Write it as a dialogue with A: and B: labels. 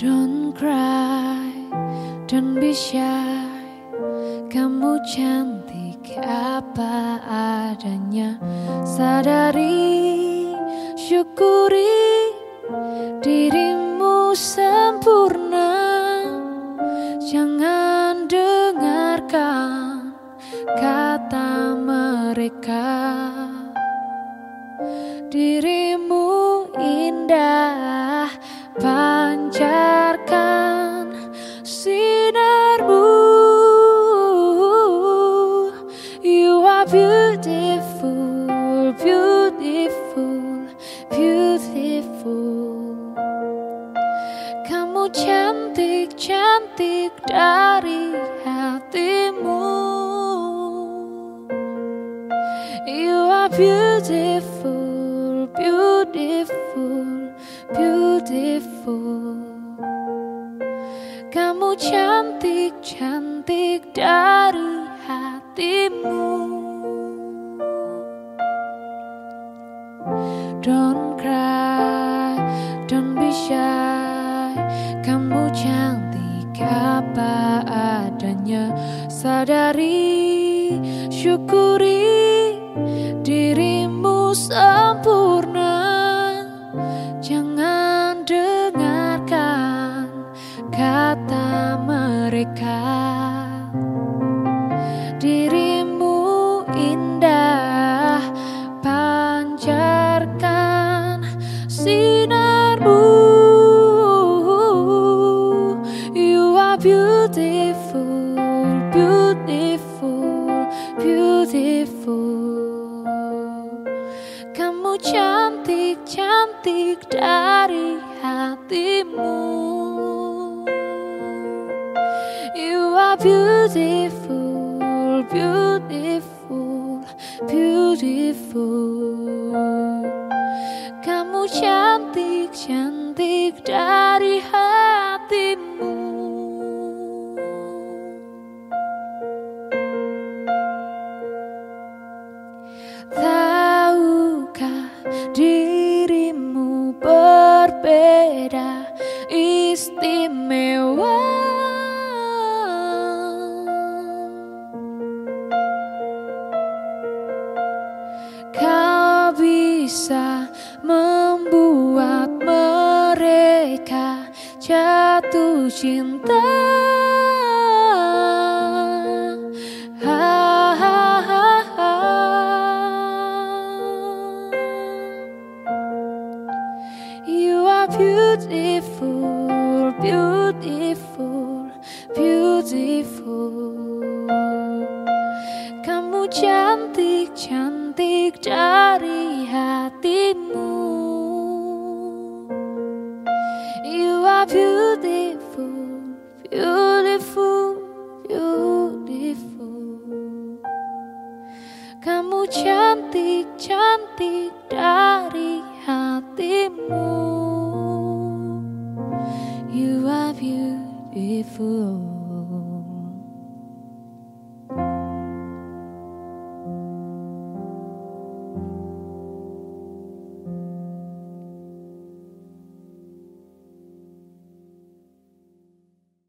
A: Don't cry, don't be shy. Kamu cantik apa adanya. Sadari, syukuri Dirimu sempurna. Jangan dengarkan kata mereka. Dirimu indah pancarkan cantik, cantik dari hatimu. You are beautiful, beautiful, beautiful. Kamu cantik, cantik dari hatimu. Don't cry, don't be shy Kamu cantik apa adanya? Sadari, syukuri Dirimu sempurna. Jangan dengarkan kata mereka beautiful. Kamu cantik, cantik dari hatimu. You are beautiful, beautiful, beautiful. Kamu cantik, cantik dari hatimu bisa membuat mereka jatuh cinta. Beautiful. Kamu cantik, cantik dari hatimu. You are beautiful, beautiful, beautiful. Kamu cantik, cantik dari